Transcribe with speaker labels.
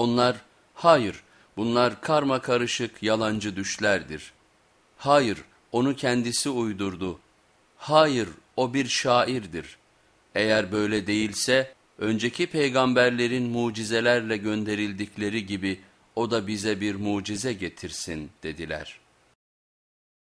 Speaker 1: Onlar hayır bunlar karma karışık yalancı düşlerdir. Hayır onu kendisi uydurdu. Hayır o bir şairdir. Eğer böyle değilse önceki peygamberlerin mucizelerle gönderildikleri gibi o da bize bir mucize getirsin dediler.''